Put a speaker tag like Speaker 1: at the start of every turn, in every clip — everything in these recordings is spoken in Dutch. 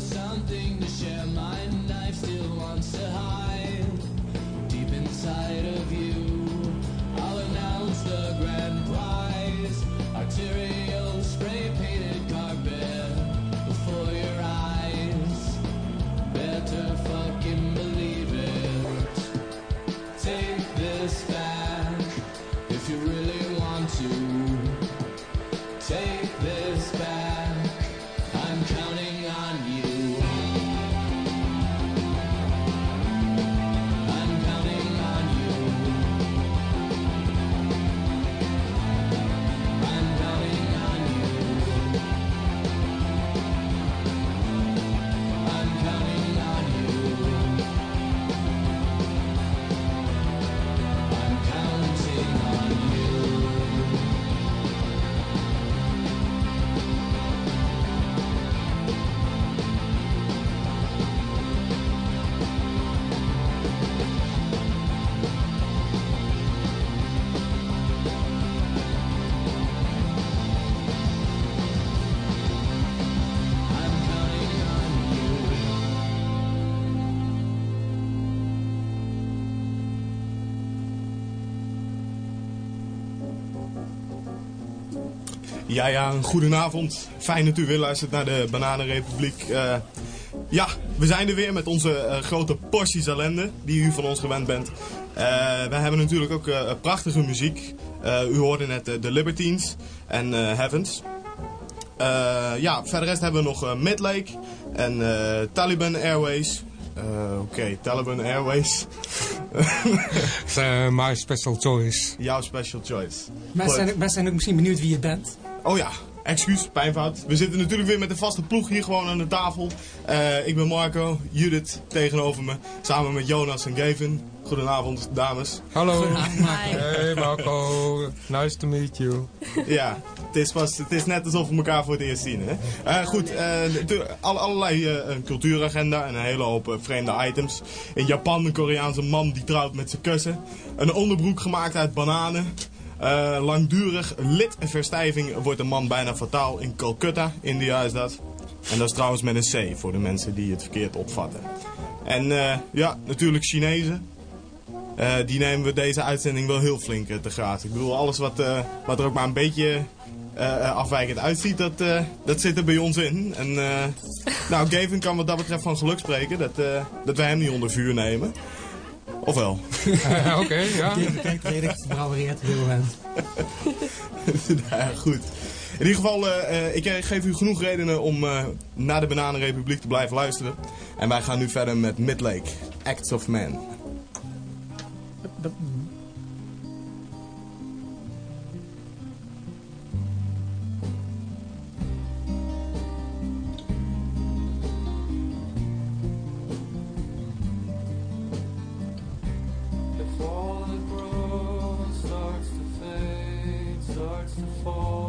Speaker 1: Something to share. My
Speaker 2: Ja, ja, een goedenavond. Fijn dat u weer luistert naar de Bananenrepubliek. Eh, ja, we zijn er weer met onze eh, grote porties ellende, die u van ons gewend bent. Eh we hebben natuurlijk ook eh, prachtige muziek. Eh, u hoorde net The Libertines en eh, Heavens. Eh, ja, verder rest hebben we nog eh, Midlake en eh, Taliban Airways. Eh, Oké, Taliban Airways.
Speaker 3: Uh, my special choice.
Speaker 2: Jouw special choice.
Speaker 4: Mensen zijn, zijn ook misschien benieuwd wie je bent.
Speaker 2: Oh ja, excuus, pijnfout. We zitten natuurlijk weer met de vaste ploeg hier gewoon aan de tafel. Eh, ik ben Marco, Judith tegenover me, samen met Jonas en Gavin. Goedenavond, dames.
Speaker 3: Hallo.
Speaker 4: Goedenavond, Marco.
Speaker 3: Hey Marco. Nice to meet you.
Speaker 2: Ja, het is, pas, het is net alsof we elkaar voor het eerst zien. Hè? Eh, goed, eh, alle- allerlei eh, een cultuuragenda en een hele hoop vreemde items. In Japan een Koreaanse man die trouwt met zijn kussen. Een onderbroek gemaakt uit bananen. Eh, langdurig lidverstijving wordt een man bijna fataal in Calcutta, India is dat. En dat is trouwens met een C voor de mensen die het verkeerd opvatten. En eh, ja, natuurlijk Chinezen. Eh, die nemen we deze uitzending wel heel flink te graag. Ik bedoel, alles wat, wat er ook maar een beetje afwijkend uitziet, dat, dat zit er bij ons in. En nou, Gavin kan wat dat betreft van geluk spreken dat, dat wij hem niet onder vuur nemen. Of wel?
Speaker 3: Oké, ja.
Speaker 4: Dit moment.
Speaker 2: ja, goed. In ieder geval, eh, eh, ik eh, geef u genoeg redenen om eh, naar de Bananenrepubliek te blijven luisteren. En wij gaan nu verder met Midlake, Acts of Man.
Speaker 1: All that grows starts to fade, starts to falter,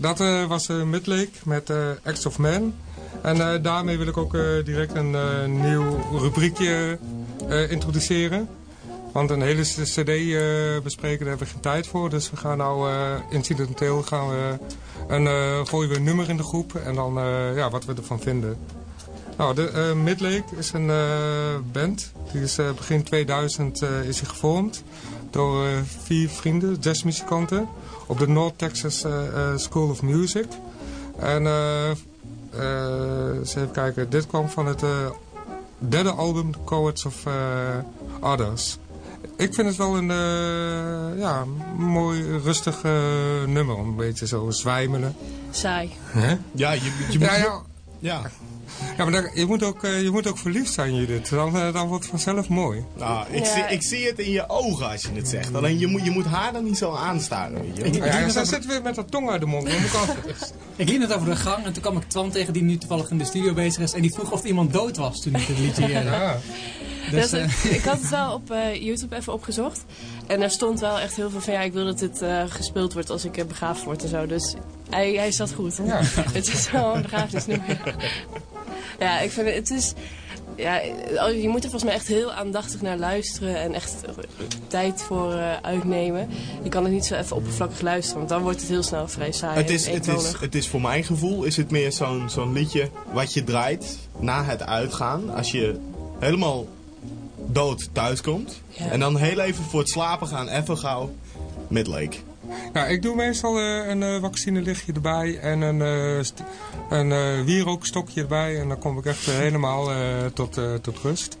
Speaker 3: dat eh, was eh, Midlake met eh Acts of Man. En daarmee wil ik ook direct een nieuw rubriekje introduceren. Want een hele cd bespreken, daar hebben we geen tijd voor. Dus we gaan nou incidenteel gaan we een, gooien we een nummer in de groep. En dan ja, wat we ervan vinden. Nou, de Midlake is een band. Die is begin 2000 eh, is gevormd door eh, vier vrienden, jazzmuzikanten, op de North Texas eh, eh, School of Music. En eh, eh, eens even kijken, dit kwam van het eh, derde album, The Cowards of Others. Ik vind het wel een eh, ja, mooi, rustig eh, nummer, een beetje zo zwijmelen.
Speaker 5: Saai.
Speaker 3: Hè?
Speaker 2: Ja, je, je moet...
Speaker 3: Ja, ja,
Speaker 2: ja.
Speaker 3: Ja, maar dan- je, moet ook, eh, je moet ook verliefd zijn, Judith. Dan, eh, dan wordt het vanzelf mooi.
Speaker 2: Nou, ik,
Speaker 5: Ja.
Speaker 2: zie, ik zie het in je ogen als je het zegt. Alleen je moet, je moet haar dan niet zo aanstaren, weet je.
Speaker 4: Ik-
Speaker 3: Ja, ja, zit weer met haar tong uit de mond. Ik
Speaker 4: liep net over de gang en toen kwam ik Twan tegen die nu toevallig in de studio bezig is. En die vroeg of iemand dood was toen ik het liedje.
Speaker 3: Ja.
Speaker 4: Dus, eh,
Speaker 5: ik had het wel op eh, YouTube even opgezocht. En er stond wel echt heel veel van ja, ik wil dat dit eh, gespeeld wordt als ik begraafd word en zo. Dus hij, hij zat goed.
Speaker 3: Ja.
Speaker 5: het is wel een begrafenisnummer. Ja, ik vind het, is... Ja, je moet er volgens mij echt heel aandachtig naar luisteren en echt tijd voor eh, uitnemen. Je kan het niet zo even oppervlakkig luisteren, want dan wordt het heel snel vrij saai
Speaker 2: Het is, het, is, het is voor mijn gevoel is het meer zo'n zo'n liedje wat je draait na het uitgaan. Als je helemaal dood thuis komt.
Speaker 5: Ja.
Speaker 2: En dan heel even voor het slapen gaan, even gauw, Midlake.
Speaker 3: Ja, ik doe meestal eh, een eh, vaccinelichtje erbij en een, eh, een wierookstokje erbij. En dan kom ik echt helemaal tot, tot rust.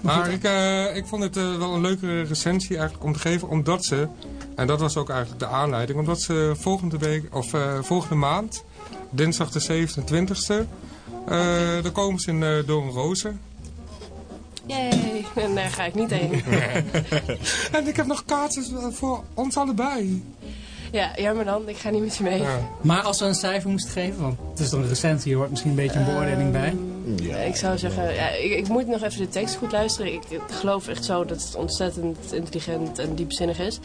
Speaker 3: Maar ik, ik vond het wel een leuke recensie eigenlijk om te geven, omdat ze, en dat was ook eigenlijk de aanleiding, omdat ze volgende week, of volgende maand, dinsdag de 27e, eh dan komen ze in uh, Doornrozen.
Speaker 5: Yay! En daar ga ik niet heen.
Speaker 3: En ik heb nog kaartjes eh, voor ons allebei.
Speaker 5: Ja, jammer dan. Ik ga niet met je mee.
Speaker 3: Ja.
Speaker 4: maar als we een cijfer moesten geven, want het is toch een recensie, je hoort misschien een beetje een beoordeling bij.
Speaker 2: Ja.
Speaker 5: Ik zou zeggen, ja, ik, ik moet nog even de tekst goed luisteren. Ik, ik geloof echt zo dat het ontzettend intelligent en diepzinnig is.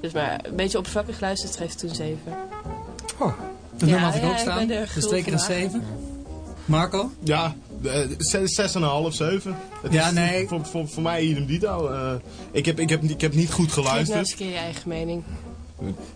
Speaker 5: Dus maar een beetje oppervlakkig luisteren, geef het toen 7.
Speaker 3: Oh,
Speaker 4: De
Speaker 5: Ja,
Speaker 4: nummer had ik
Speaker 5: ja,
Speaker 4: ook
Speaker 5: ik
Speaker 4: staan,
Speaker 5: ben er
Speaker 4: dus twee keer een
Speaker 5: gul vandaag.
Speaker 4: 7. Marco?
Speaker 2: Ja, eh, zes- zes en een half, zeven. Het
Speaker 4: Ja,
Speaker 2: is
Speaker 4: nee.
Speaker 2: Voor, voor, voor mij idem dito. Eh, ik, heb, ik, heb, ik heb niet goed
Speaker 5: Geef nou eens
Speaker 2: geluisterd.
Speaker 5: een keer je eigen mening.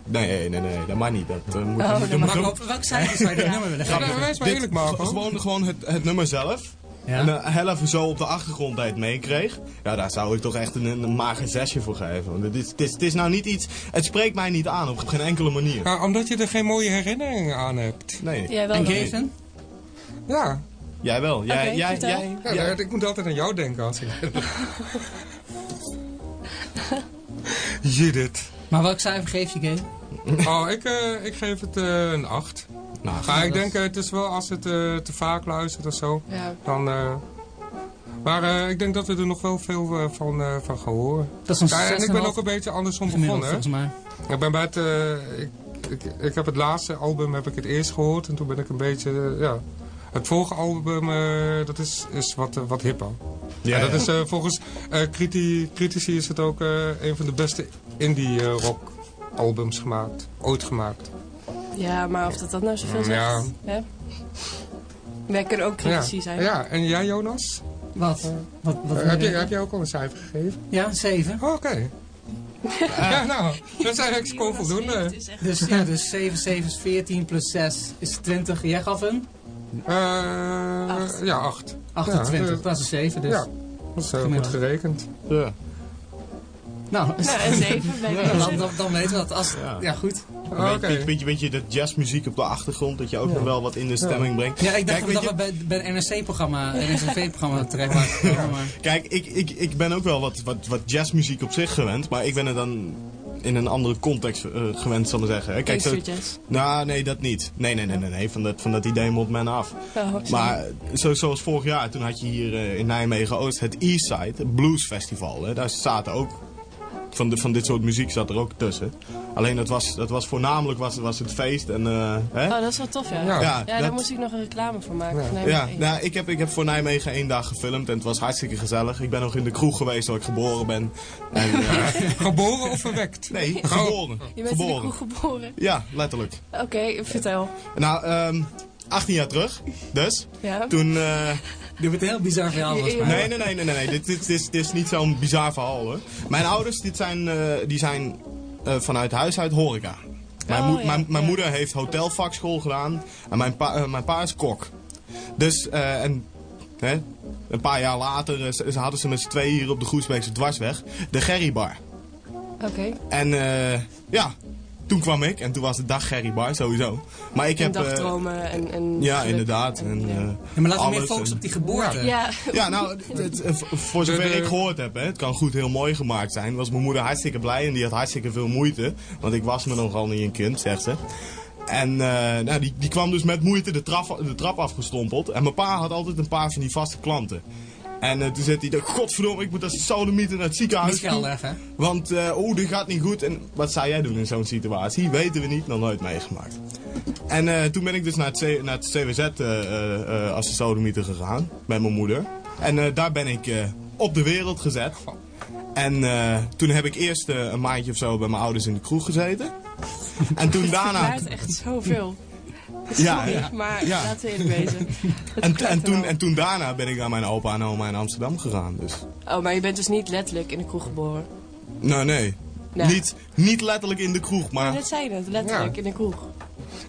Speaker 2: Nee, nee, nee, dat mag niet. Dat, eh, moet,
Speaker 5: Oh,
Speaker 2: moet-
Speaker 4: Marco, welk cijfer zou je dit nummer willen
Speaker 3: Ja,
Speaker 4: geven?
Speaker 3: wees maar eerlijk, Marco.
Speaker 2: Gewoon, gewoon het, het nummer zelf.
Speaker 4: Ja?
Speaker 2: En uh, heel even zo op de achtergrond dat je het meekreeg. Ja, daar zou ik toch echt een, een mager zesje voor geven. Want het is, het, is, het is nou niet iets... Het spreekt mij niet aan op geen enkele manier.
Speaker 3: Ja, omdat je er geen mooie herinneringen aan hebt.
Speaker 2: Nee,
Speaker 5: Jij wel
Speaker 4: En
Speaker 5: dan?
Speaker 3: Ja,
Speaker 2: jij wel. Jij, jij,
Speaker 5: vertel.
Speaker 2: jij,
Speaker 3: ja,
Speaker 2: jij-
Speaker 3: ik moet altijd aan jou denken als ik... Judith.
Speaker 4: Maar welk cijfer geef je, Gavin?
Speaker 3: Oh, ik, eh, ik geef het eh, een 8.
Speaker 2: Nou,
Speaker 3: Maar ik denk, eh, het is wel als het eh, te vaak luistert of zo,
Speaker 5: Ja.
Speaker 3: dan... eh, maar eh, ik denk dat we er nog wel veel eh, van, eh, van gaan horen.
Speaker 4: Dat is een
Speaker 3: Ja, en ik
Speaker 4: 6,5
Speaker 3: ben ook een beetje andersom begonnen. hè.
Speaker 4: volgens mij.
Speaker 3: Ik ben bij het... eh, ik, ik, ik heb het laatste album heb ik het eerst gehoord en toen ben ik een beetje... ja, het volgende album, eh, dat is, is wat, eh, wat hipper.
Speaker 2: ja,
Speaker 3: Ja, dat
Speaker 2: ja.
Speaker 3: is eh, volgens eh, criti critici is het ook eh, een van de beste indie eh, rock albums gemaakt. Ooit gemaakt.
Speaker 5: ja, maar of dat, dat nou zoveel zegt?
Speaker 3: Ja.
Speaker 5: Hè? Wij kunnen ook critici
Speaker 3: ja.
Speaker 5: zijn.
Speaker 3: Ja, en jij Jonas?
Speaker 4: Wat? Wat, wat
Speaker 3: heb, je, heb jij ook al een cijfer gegeven?
Speaker 4: Ja, 7.
Speaker 3: Oh, Oké. ja, nou, dat is eigenlijk gewoon voldoende.
Speaker 4: Dus, ja, dus 7, 7 is 14 plus 6 is 20. Jij gaf een?
Speaker 3: Eh,
Speaker 5: Acht.
Speaker 3: ja, 8.
Speaker 4: 28.
Speaker 3: Ja,
Speaker 4: dat is een 7. Dus.
Speaker 3: Ja, dat is goed
Speaker 4: Gemiddeld.
Speaker 3: gerekend.
Speaker 2: Ja.
Speaker 4: Nou,
Speaker 5: Nou, een 7 bij
Speaker 4: ja,
Speaker 5: deze.
Speaker 4: dan, dan, dan weten we dat. Als,
Speaker 2: Ja.
Speaker 4: ja. goed.
Speaker 3: Oké.
Speaker 2: Weet, weet, weet je, weet je, dat jazzmuziek op de achtergrond, dat je ook nog wel wat in de stemming brengt.
Speaker 4: Ja, ik dacht
Speaker 2: Kijk,
Speaker 4: dat we bij, bij een NRC-programma, een NRC-programma terecht waren gekomen.
Speaker 2: Kijk, ik, ik, ik ben ook wel wat, wat, wat jazzmuziek op zich gewend, maar ik ben er dan in een andere context eh, gewend, zal ik zeggen. hè. Kijk, zo, nou, nee, dat niet. Nee, nee, nee, nee, nee. Van, dat, van dat idee moet men af.
Speaker 5: Oh.
Speaker 2: Maar zo, zoals vorig jaar, toen had je hier eh, in Nijmegen Oost het Eastside, het Blues Festival. Hè. Daar zaten ook van, de, van dit soort muziek zat er ook tussen. Alleen dat was, dat was voornamelijk was, was het feest. En, eh, hè?
Speaker 5: Oh, dat is wel tof, ja.
Speaker 3: Ja.
Speaker 5: Ja,
Speaker 2: Ja,
Speaker 5: daar moest ik nog een reclame voor maken.
Speaker 3: Ja.
Speaker 2: Ja, nou, ik, heb, ik heb voor Nijmegen één dag gefilmd en het was hartstikke gezellig. Ik ben nog in de kroeg geweest waar ik geboren ben. En, eh,
Speaker 3: Geboren of verwekt?
Speaker 2: nee, geboren.
Speaker 5: Je bent in de
Speaker 2: geboren.
Speaker 5: kroeg geboren.
Speaker 2: Ja, letterlijk.
Speaker 5: Oké, vertel.
Speaker 2: Nou, ehm 18 jaar terug, dus.
Speaker 5: Ja.
Speaker 2: Toen, eh,
Speaker 4: Dit wordt een heel bizar verhaal. volgens mij.
Speaker 2: Nee, nee, nee, nee, nee. nee. Dit, dit, dit, is- dit is niet zo'n bizar verhaal hoor. Mijn ouders dit zijn, eh, die zijn eh, vanuit huis uit horeca. Mijn,
Speaker 5: Oh, ja,
Speaker 2: mijn, mijn
Speaker 5: ja.
Speaker 2: moeder heeft hotelvakschool gedaan en mijn pa, eh, mijn pa is kok. Dus, eh, en hè, een paar jaar later ze- ze hadden ze met z'n tweeën hier op de Groesbeekse dwarsweg de Gerry Bar.
Speaker 5: Oké.
Speaker 2: En eh, ja, toen kwam ik en toen was het dag Gerry Bar sowieso. Maar ik
Speaker 5: En
Speaker 2: heb... eh,
Speaker 5: dagdromen en, en...
Speaker 2: ja,
Speaker 5: geluk
Speaker 2: inderdaad.
Speaker 5: en-
Speaker 2: En,
Speaker 5: ja.
Speaker 2: eh,
Speaker 4: Ja, maar laten we meer focussen
Speaker 2: en-
Speaker 4: op die geboorte.
Speaker 5: Ja,
Speaker 2: ja, nou, het, het- het- voor zover
Speaker 3: De- de-
Speaker 2: ik gehoord heb, hè, het kan goed heel mooi gemaakt zijn, was mijn moeder hartstikke blij en die had hartstikke veel moeite. Want ik was me nogal niet een kind, zegt ze. En eh, nou, die, die kwam dus met moeite de, trap de trap afgestompeld. En mijn pa had altijd een paar van die vaste klanten. En eh, toen zei hij, godverdomme, ik moet als sodemieter naar het
Speaker 4: Niet
Speaker 2: ziekenhuis toe.
Speaker 4: even. hè.
Speaker 2: Want, eh oh, dit gaat niet goed. En wat zou jij doen in zo'n situatie? Weten we niet, nog nooit meegemaakt. En eh, toen ben ik dus naar het, C- naar het CWZ eh, eh, eh, als de sodemieter gegaan. Met mijn moeder. En eh, daar ben ik eh, op de wereld gezet. En eh, toen heb ik eerst een maandje of zo bij mijn ouders in de kroeg gezeten. En toen daarna...
Speaker 5: het is echt zoveel.
Speaker 2: Ja,
Speaker 5: Sorry,
Speaker 2: ja.
Speaker 5: maar
Speaker 2: Ja.
Speaker 5: laten we eerlijk wezen.
Speaker 2: En, toen, en toen daarna ben ik naar mijn opa en oma in Amsterdam gegaan. Dus.
Speaker 5: Oh, maar je bent dus niet letterlijk in de kroeg geboren.
Speaker 2: Nou, nee.
Speaker 5: Nou.
Speaker 2: Niet, niet letterlijk in de kroeg,
Speaker 5: Maar dat zei je net, letterlijk
Speaker 3: Ja.
Speaker 5: in de kroeg.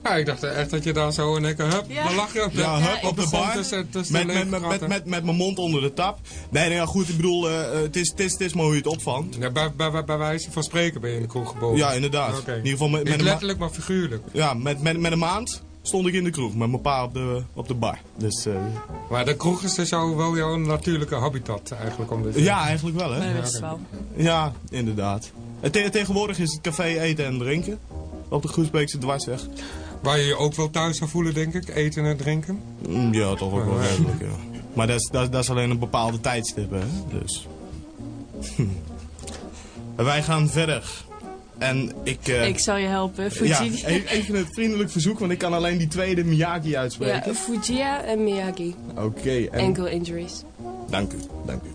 Speaker 3: Ja, ik dacht echt dat je daar zo in één keer, hup,
Speaker 5: Ja.
Speaker 3: dan lag je op de,
Speaker 2: Ja, hup, op de bar.
Speaker 3: tussen- tussen
Speaker 2: met,
Speaker 3: de
Speaker 2: met, met, met, met, met mijn mond onder de tap. Nee, nee, ja, goed, ik bedoel, eh, eh, het, is, het, is, het is maar hoe je het opvangt.
Speaker 3: Ja, bij, bij, bij, wijze van spreken ben je in de kroeg geboren.
Speaker 2: Ja, inderdaad. In ieder geval met, met,
Speaker 3: Niet
Speaker 2: een,
Speaker 3: letterlijk, maar figuurlijk.
Speaker 2: ja, met, met, met een maand stond ik in de kroeg. Met mijn pa op de, op de bar. Dus eh,
Speaker 3: Maar de kroeg is dus jou, wel jouw natuurlijke habitat eigenlijk. Om dit
Speaker 2: ja, eigenlijk wel, hè.
Speaker 5: dat wist je wel.
Speaker 2: Ja, inderdaad. En te- tegenwoordig is het café eten en drinken. Op de Groesbeekse dwarsweg.
Speaker 3: Waar je je ook wel thuis zou voelen, denk ik. Eten en drinken.
Speaker 2: Mm, Ja, toch ook wel redelijk, ja. Maar dat is, dat, dat is alleen een bepaalde tijdstip, hè. Dus... Wij gaan verder. En ik... eh,
Speaker 5: Ik zal je helpen,
Speaker 2: ja,
Speaker 5: Fuji.
Speaker 2: e- even het vriendelijk verzoek, want ik kan alleen die tweede Miyagi
Speaker 5: Ja,
Speaker 2: uitspreken.
Speaker 5: Fujia en Miyagi.
Speaker 2: Oké, en...
Speaker 5: Ankle injuries.
Speaker 2: Dank u, dank u.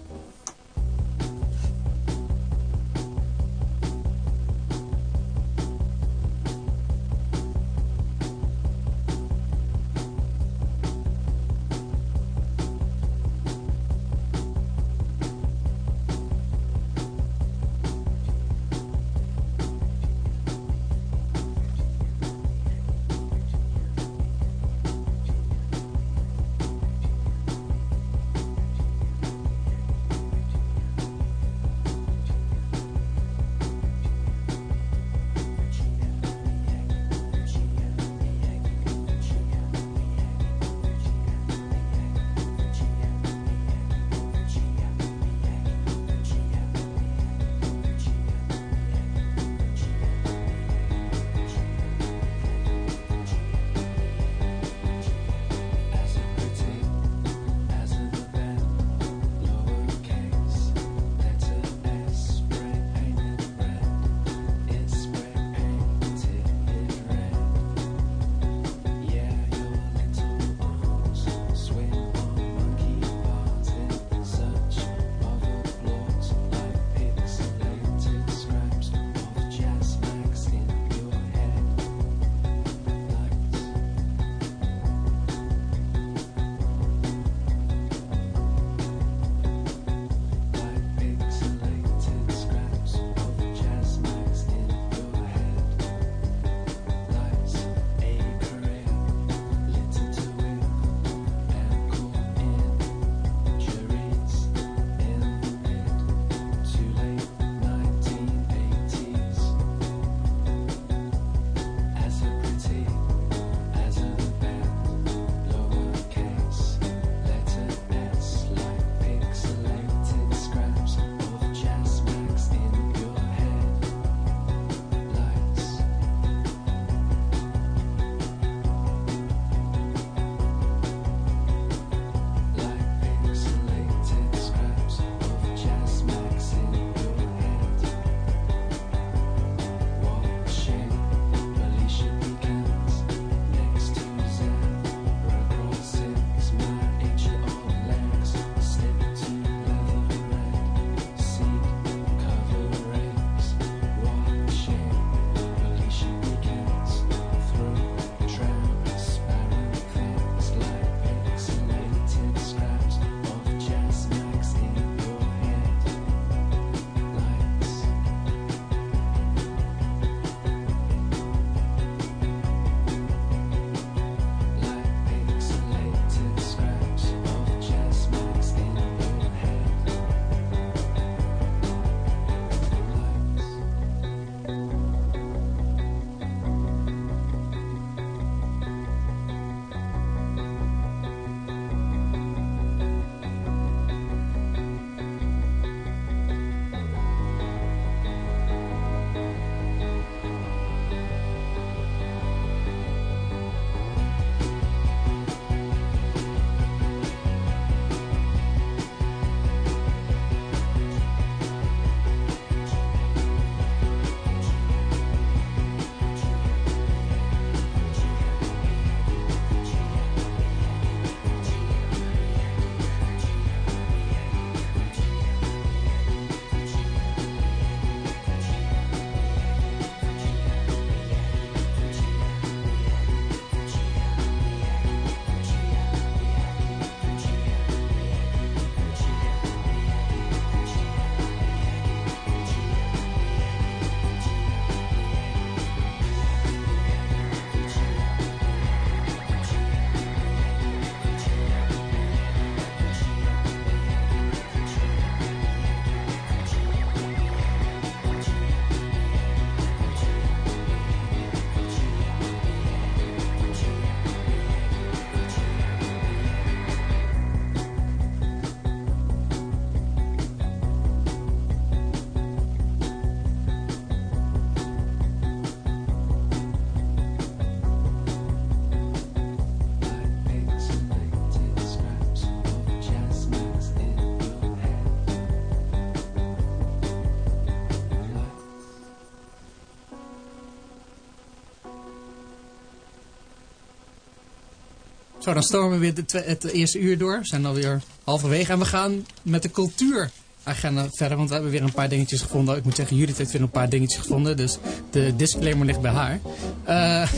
Speaker 6: Zo, dan stormen we weer het eerste uur door. We zijn alweer halverwege. En we gaan met de cultuuragenda verder. Want we hebben weer een paar dingetjes gevonden. Ik moet zeggen, Judith heeft weer een paar dingetjes gevonden. Dus de disclaimer ligt bij haar. Eh,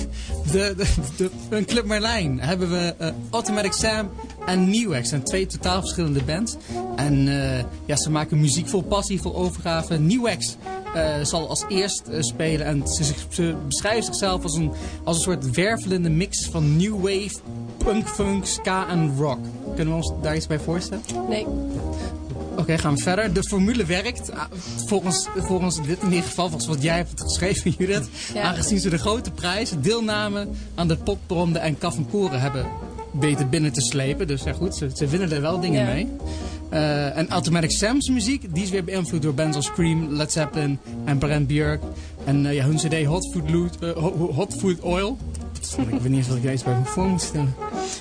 Speaker 6: de, een Club Merlijn hebben we eh, Automatic Sam en Newex. zijn twee totaal verschillende bands. En eh, ja, ze maken muziek vol passie, vol overgave. Newex zal als eerst spelen. En ze, ze beschrijven zichzelf als een, als een soort wervelende mix van new wave, punk, funk, ska en rock. Kunnen we ons daar iets bij voorstellen?
Speaker 5: Nee.
Speaker 6: Oké, gaan we verder. De formule werkt. Ah, Volgens, volgens dit in ieder geval, volgens wat jij hebt geschreven, Judith.
Speaker 5: Ja.
Speaker 6: Aangezien ze de grote prijs, deelname aan de popronde en kaf en koren hebben weten binnen te slepen. Dus ja goed, ze, ze winnen er wel dingen
Speaker 5: Ja.
Speaker 6: mee. Eh, en Automatic Sam's muziek, die is weer beïnvloed door bands als Scream, Led Zeppelin en Brent Björk. En eh, ja, hun cd Hot Food, Loot, eh, Ho- Hot Food Oil. Ik weet niet wat ik daar iets bij voor moet stellen.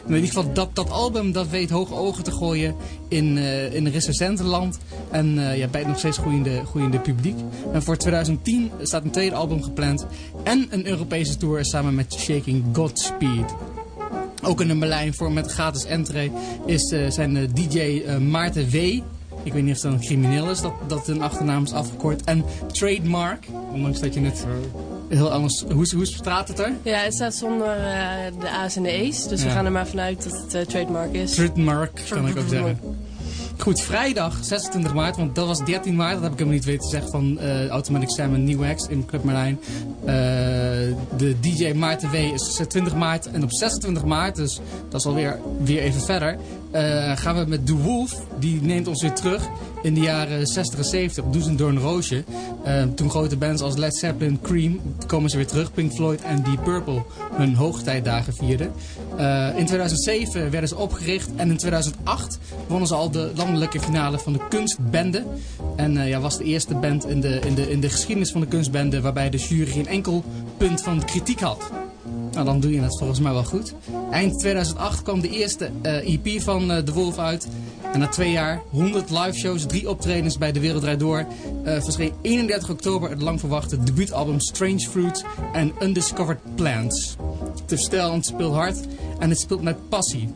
Speaker 6: In ieder geval, dat, dat album dat weet hoge ogen te gooien in, eh in recensentenland. En eh ja, bij het nog steeds groeiende, groeiende publiek. En voor 2010 staat een tweede album gepland. En een Europese tour samen met Shaking Godspeed. Ook in een Berlijn voor met gratis entree is, eh, zijn DJ Maarten W. Ik weet niet of dat een crimineel is, dat, dat een achternaam is afgekort. En Trademark, ondanks dat je het heel anders... Hoe, hoe staat het er?
Speaker 5: Ja, het staat zonder eh, de A's en de E's. Dus we gaan er maar vanuit dat het eh, trademark is.
Speaker 6: Trademark, kan ik ook zeggen. Goed, vrijdag 26 maart, want dat was 13 maart, dat heb ik hem niet weten te zeggen, van eh, Automatic Sam en New X in Club Merlijn. Eh, de DJ Maarten W is 20 maart en op 26 maart, dus dat is alweer weer even verder, gaan we met The Wolf, die neemt ons weer terug in de jaren 60 en 70 op Doezendoorn Roosje. Eh, toen grote bands als Led Zeppelin, Cream, komen ze weer terug, Pink Floyd en Deep Purple hun hoogtijdagen vierden. Eh, in 2007 werden ze opgericht en in 2008 wonnen ze al de landelijke finale van de kunstbende. En eh, ja, was de eerste band in de, in, de, in de geschiedenis van de kunstbende waarbij de jury geen enkel punt van kritiek had. Nou, dan doe je het volgens mij wel goed. Eind 2008 kwam de eerste eh, EP van eh, The Wolf uit. En na twee jaar, 100 live shows, drie optredens bij De Wereld Draait Door... eh, verscheen 31 oktober het lang verwachte debuutalbum Strange Fruits en Undiscovered Plants. Het is het speelt hard en het speelt met passie.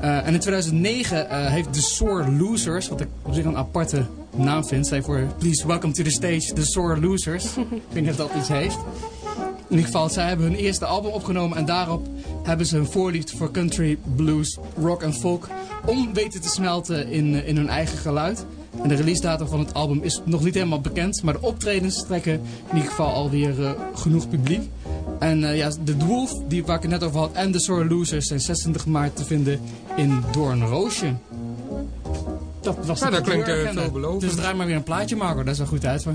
Speaker 6: En in 2009 eh, heeft The Sore Losers, wat ik op zich een aparte naam vind, zij voor Please Welcome to the Stage, The Sore Losers. ik weet niet of dat iets heeft. In ieder geval, zij hebben hun eerste album opgenomen en daarop hebben ze hun voorliefde voor country, blues, rock en folk om weten te smelten in, eh, in hun eigen geluid. En de release datum van het album is nog niet helemaal bekend, maar de optredens trekken in ieder geval alweer eh, genoeg publiek. En eh, ja, de Dwarf, die waar ik het net over had, en de Sore Losers zijn 26 maart te vinden in Doornroosje. Dat was de
Speaker 3: Nou, dat klinkt,
Speaker 6: cultuuragenda.
Speaker 3: veelbelovend.
Speaker 6: Dus draai maar weer een plaatje, Marco. Dat is wel goed uit voor.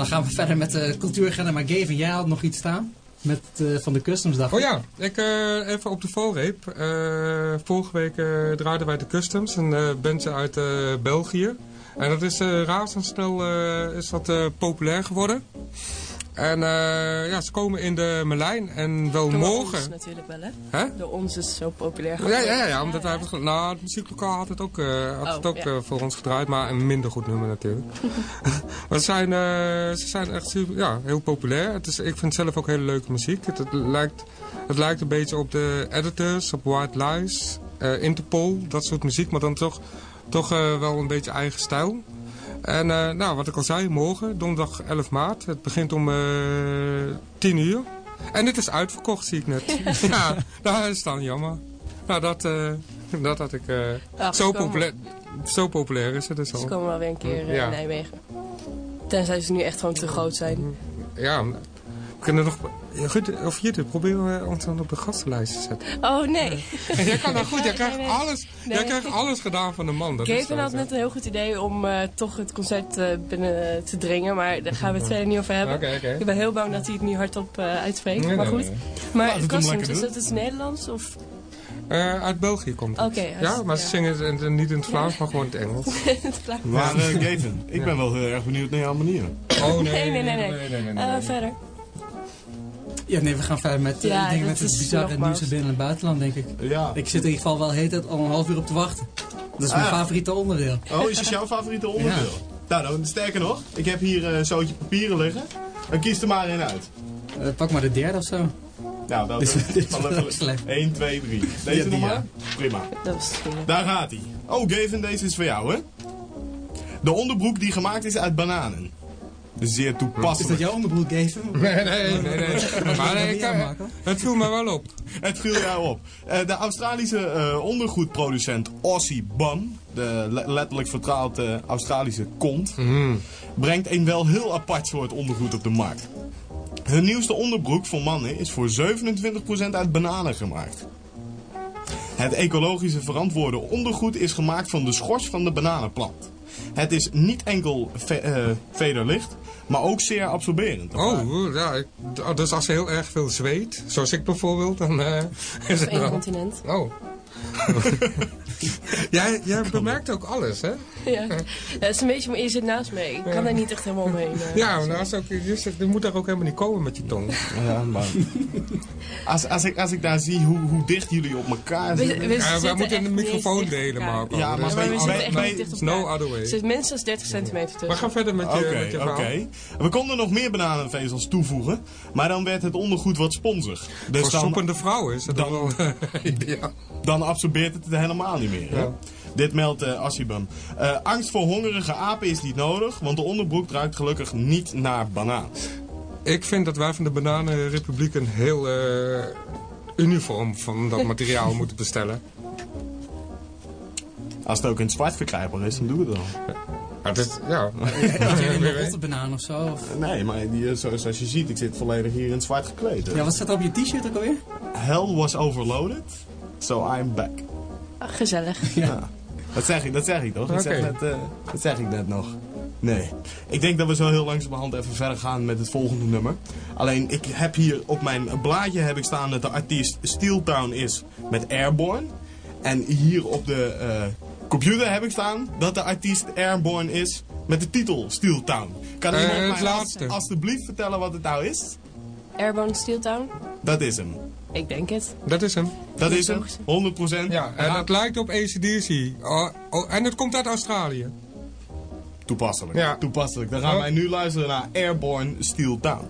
Speaker 6: Dan gaan we verder met de cultuuragenda. Maar Gavin, jij had nog iets staan? Met, eh, van de Customs dag.
Speaker 3: Oh ja, ik, eh, even op de valreep. Eh, vorige week draaiden wij de Customs, een bandje uit België. En dat is razendsnel is dat, populair geworden. En eh, ja, ze komen in de Merlijn en wel
Speaker 5: Door
Speaker 3: morgen.
Speaker 5: ons natuurlijk wel, hè?
Speaker 3: Hè?
Speaker 5: Door ons is het zo populair
Speaker 3: Ja,
Speaker 5: geworden.
Speaker 3: ja, ja, ja, omdat wij hebben het ge- Nou, het muzieklokaal had het ook, eh, had
Speaker 5: Oh,
Speaker 3: het ook
Speaker 5: ja.
Speaker 3: eh, voor ons gedraaid, maar een minder goed nummer natuurlijk. maar ze zijn, ze zijn echt super, ja, heel populair. Het is, ik vind zelf ook hele leuke muziek. Het, het lijkt, het lijkt een beetje op de Editors, op White Lies, Interpol, dat soort muziek, maar dan toch, toch wel een beetje eigen stijl. En eh, nou, wat ik al zei, morgen, donderdag 11 maart. Het begint om eh 10 uur. En dit is uitverkocht, zie ik net. ja, dat is dan jammer. Nou, dat, eh, dat had ik...
Speaker 5: Ach,
Speaker 3: zo,
Speaker 5: ze
Speaker 3: populair, zo populair is het dus
Speaker 5: Ze
Speaker 3: al.
Speaker 5: komen wel weer een keer
Speaker 3: Ja.
Speaker 5: in Nijmegen. Tenzij ze nu echt gewoon te groot zijn.
Speaker 3: Ja, kunnen nog... Goed, of Judith, probeer eh, ons dan op de gastenlijst te zetten.
Speaker 5: Oh nee.
Speaker 3: jij kan dat goed, jij
Speaker 5: Nee,
Speaker 3: krijgt,
Speaker 5: nee, nee.
Speaker 3: alles, jij
Speaker 5: Nee.
Speaker 3: krijgt alles gedaan van de man. Dat
Speaker 5: had net een heel goed idee om eh, toch het concert eh, binnen te dringen. Maar daar gaan we het verder niet over hebben. Ik ben heel bang dat hij het nu hardop eh uitspreekt.
Speaker 3: Nee,
Speaker 5: maar
Speaker 3: nee,
Speaker 5: goed.
Speaker 3: nee.
Speaker 5: Maar
Speaker 2: het
Speaker 5: Customs, is dat het Nederlands? Of...
Speaker 3: Eh, uit België komt het. Ja, maar ze
Speaker 5: ja.
Speaker 3: zingen het niet in het Vlaams, maar gewoon in het Engels.
Speaker 5: Het.
Speaker 2: Maar Gavin, ik ben wel heel erg benieuwd naar jouw manier.
Speaker 3: Oh
Speaker 5: Nee, nee, nee, nee. Eh, verder.
Speaker 6: Ja, nee, we gaan verder met, eh,
Speaker 5: Ja,
Speaker 6: ik denk
Speaker 5: dat
Speaker 6: met het
Speaker 5: is
Speaker 6: bizarre nieuws binnen- en buitenland, denk ik.
Speaker 2: Ja.
Speaker 6: Ik zit in ieder geval wel hele tijd al een half uur op te wachten. Dat is mijn
Speaker 2: Ah.
Speaker 6: favoriete onderdeel.
Speaker 2: Oh, is het jouw favoriete onderdeel? Nou, dan, sterker nog, ik heb hier eh, een zootje papieren liggen. Dan kies er maar één uit.
Speaker 6: Eh, pak maar de derde of zo.
Speaker 2: Nou?
Speaker 6: Dit is- dit is wel
Speaker 2: Welke-
Speaker 6: slecht.
Speaker 2: 1, 2, 3. Deze
Speaker 6: Ja, die,
Speaker 2: nog maar?
Speaker 6: ja.
Speaker 2: Prima.
Speaker 5: Dat het goede.
Speaker 2: Daar gaat hij. Oh, Gavin, deze is voor jou, hè? De onderbroek die gemaakt is uit bananen. Zeer
Speaker 6: Is
Speaker 2: toepasselijk.
Speaker 6: dat jouw onderbroek, Gavin?
Speaker 3: Nee, nee, nee. nee. Maar nee, ik,
Speaker 6: Ja,
Speaker 3: eh, het viel me wel op.
Speaker 2: Het viel jou op. Eh, de Australische eh, ondergoedproducent Aussie Bun, de le- letterlijk vertaald Australische kont, brengt een wel heel apart soort ondergoed op de markt. Hun nieuwste onderbroek voor mannen is voor 27% uit bananen gemaakt. Het ecologische verantwoorde ondergoed is gemaakt van de schors van de bananenplant. Het is niet enkel ve eh, vederlicht, maar ook zeer absorberend.
Speaker 3: Oh, ja. ik- oh, dus als ze heel erg veel zweet, zoals ik bijvoorbeeld, dan eh, is het
Speaker 5: Eén
Speaker 3: wel...
Speaker 5: continent.
Speaker 3: Oh. jij, jij bemerkt ook alles, hè?
Speaker 5: Ja. ja, het is een beetje, maar je zit naast me. Ik kan daar niet echt helemaal omheen.
Speaker 3: Ja, maar als ook, je, zegt, je moet daar ook helemaal niet komen met je tong.
Speaker 2: Ja, maar... Als, als, ik, als ik daar zie hoe, hoe dicht jullie op elkaar
Speaker 5: We,
Speaker 2: zitten...
Speaker 5: we
Speaker 3: Ja, wij moeten
Speaker 5: eens
Speaker 3: microfoon delen. Marco.
Speaker 2: Ja, maar wij-
Speaker 5: we
Speaker 2: wij-
Speaker 5: zitten echt
Speaker 2: wij-
Speaker 5: niet dicht op
Speaker 3: no other way.
Speaker 5: Er zit minstens 30 centimeter
Speaker 3: Maar
Speaker 5: tussen.
Speaker 3: ga verder met je,
Speaker 2: Oké,
Speaker 3: met je.
Speaker 2: We konden nog meer bananenvezels toevoegen, maar dan werd het ondergoed wat sponsig. Dus
Speaker 3: Voor
Speaker 2: dan,
Speaker 3: soepende vrouwen is dan
Speaker 2: dan-
Speaker 3: wel ideaal.
Speaker 2: dan absorbeert het het helemaal niet meer. Hè? Dit meldt uh. Eh, angst voor hongerige apen is niet nodig, want de onderbroek ruikt gelukkig niet naar banaan.
Speaker 3: Ik vind dat wij van de Bananenrepubliek een heel eh, uniform van dat materiaal moeten bestellen.
Speaker 2: Als het ook in het zwart verkrijgbaar is, dan doen we het dan.
Speaker 3: Ja, het is, ja.
Speaker 6: Een rotte banaan of zo. Of...
Speaker 2: Nee, maar die, zo- zoals je ziet, ik zit volledig hier in het zwart gekleed. hè.
Speaker 6: Ja, wat staat er op je t-shirt ook alweer?
Speaker 2: Hell was overloaded, so I'm back.
Speaker 5: Ah, gezellig.
Speaker 2: Ja. Dat zeg ik, dat zeg ik toch? Ik zeg net, eh, dat zeg ik net nog. Nee. Ik denk dat we zo heel langzamerhand even verder gaan met het volgende nummer. Alleen, ik heb hier op mijn blaadje heb ik staan dat de artiest Steeltown is met Airborne. En hier op de eh, computer heb ik staan dat de artiest Airborne is met de titel Steeltown. Kan
Speaker 3: Eh,
Speaker 2: iemand mij als- alstublieft vertellen wat het nou is?
Speaker 5: Airborne Steeltown?
Speaker 2: Dat is hem.
Speaker 5: Ik denk het.
Speaker 3: Dat is hem.
Speaker 2: Dat is hem. 100%.
Speaker 3: Ja, en het lijkt op ACDC. Oh, oh, en het komt uit Australië.
Speaker 2: Toepasselijk.
Speaker 3: Ja.
Speaker 2: Toepasselijk. Dan gaan
Speaker 3: Oh.
Speaker 2: wij nu luisteren naar Airborne Steel Town.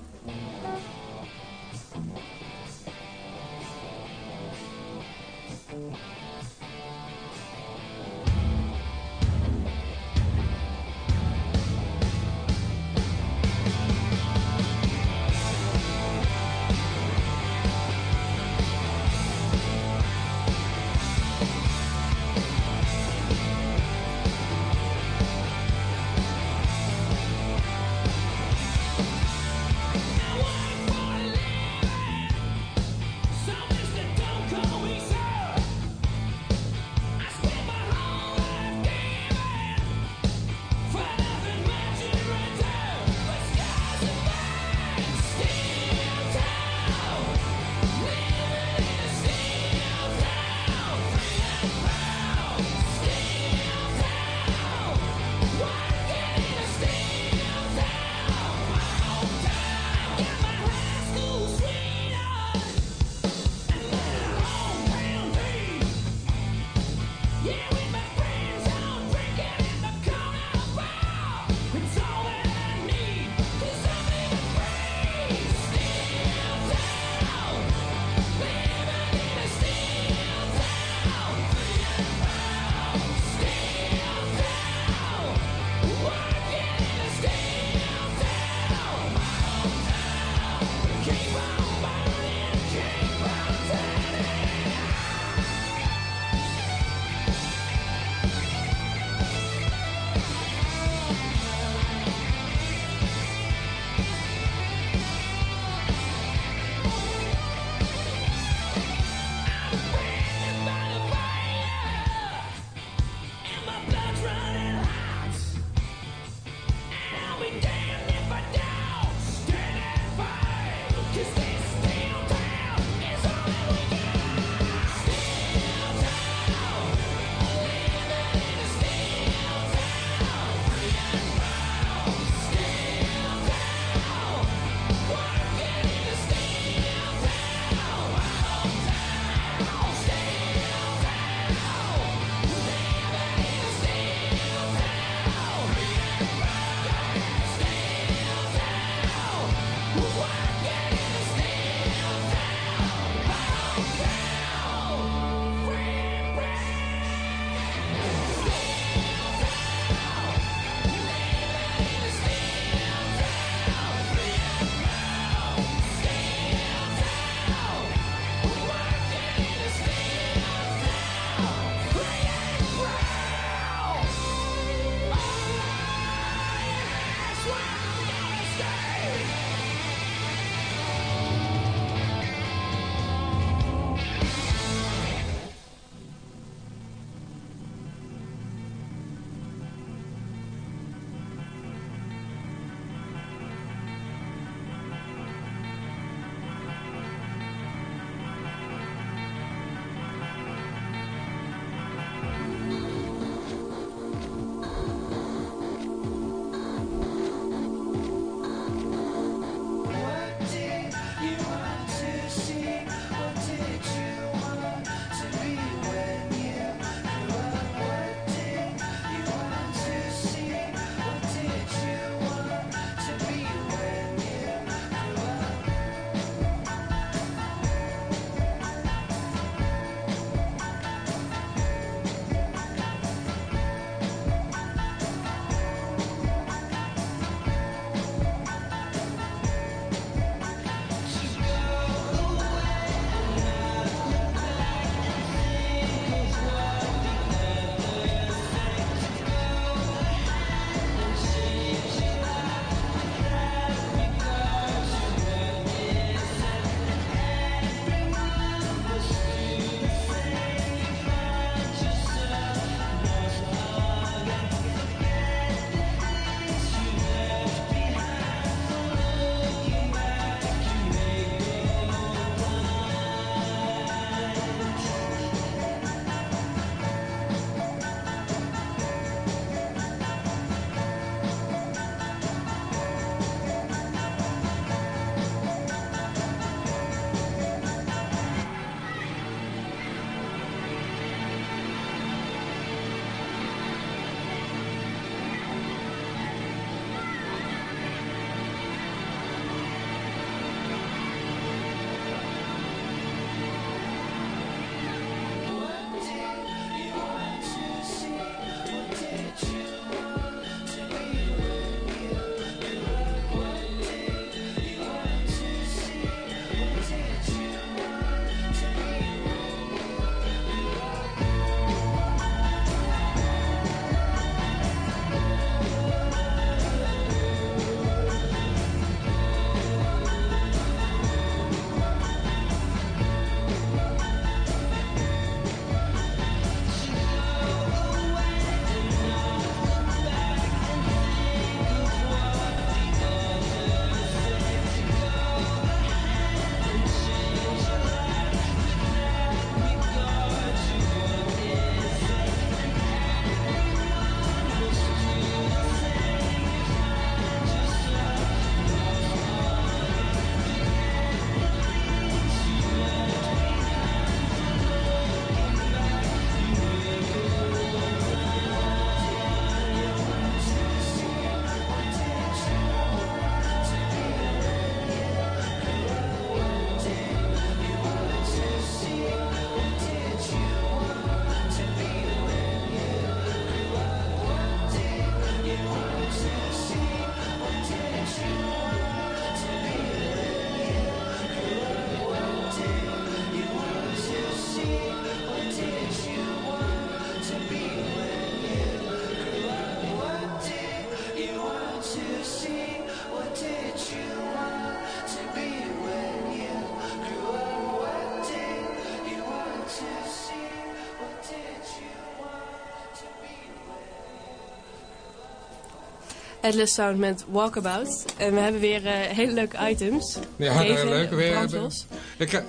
Speaker 5: Atlas Sound met Walkabout. En we hebben weer eh, hele leuke items.
Speaker 3: Ja,
Speaker 5: Even,
Speaker 3: leuk. Weer,
Speaker 5: brandlos.
Speaker 3: ik, eh,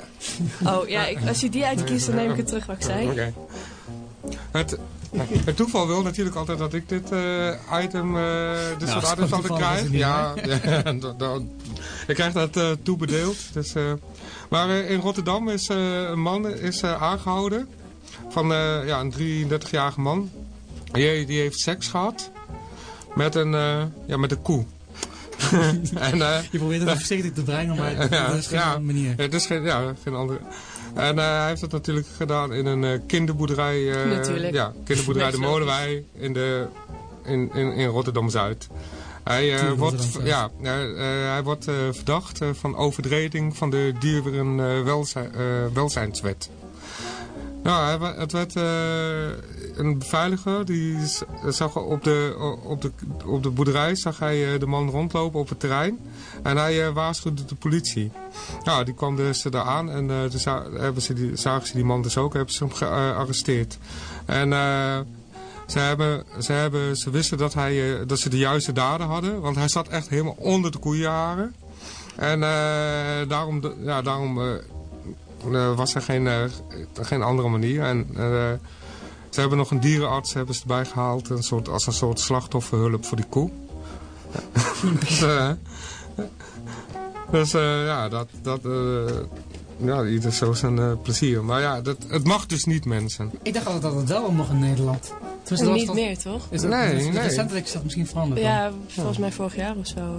Speaker 5: Oh ja, ik, als je die uitkiest, dan neem ik het terug wat ik zei.
Speaker 3: Oké. Het, het toeval wil natuurlijk altijd dat ik dit eh, item, eh dit
Speaker 6: Ja,
Speaker 3: soort items altijd krijg. Ja, ja dat- dat- ik krijg dat eh, toebedeeld. Dus, eh, maar eh, in Rotterdam is eh, een man is, eh, aangehouden van eh, ja, een 33-jarige man. Die, die heeft seks gehad met een, eh, ja, met een koe. en, eh,
Speaker 6: Je probeert het voorzichtig te brengen, maar
Speaker 3: Ja,
Speaker 6: dat is geen
Speaker 3: ja.
Speaker 6: manier.
Speaker 3: het is geen, ja, geen andere. En eh, hij heeft het natuurlijk gedaan in een eh, kinderboerderij. eh,
Speaker 5: Natuurlijk.
Speaker 3: Ja, kinderboerderij De. Molenwei in, de, in, in, in Rotterdam-Zuid. Hij, eh, wordt, ja, hij wordt verdacht eh, van overtreding van de dierenwelzijnswet. Wa- het werd eh, een beveiliger, die zag op de, op de, op de boerderij zag hij eh, de man rondlopen op het terrein. En hij eh, waarschuwde de politie. Nou, die kwam dus daar aan en za- hebben ze die, zagen ze die man dus ook, hebben ze hem gearresteerd. En ze, hebben, ze, hebben, ze wisten dat, hij, dat ze de juiste daden hadden, want hij zat echt helemaal onder de koeienharen. En daarom, ja, daarom was er geen, eh, geen andere manier. En eh, ze hebben nog een dierenarts hebben ze erbij gehaald. Een soort, als een soort slachtofferhulp voor die koe. dus eh, dus eh, ja, dat... dat eh, ja, ieder zo zijn eh, plezier. Maar ja, dat, het mag dus niet, mensen.
Speaker 6: Ik dacht altijd dat het wel mocht in Nederland. Tenminste, dat was
Speaker 5: Niet
Speaker 6: toch-
Speaker 5: meer, toch?
Speaker 6: Is dat,
Speaker 3: Nee,
Speaker 6: is het
Speaker 3: nee.
Speaker 6: Recentelijk is dat misschien veranderd. dan?
Speaker 5: Ja, volgens mij vorig jaar of zo.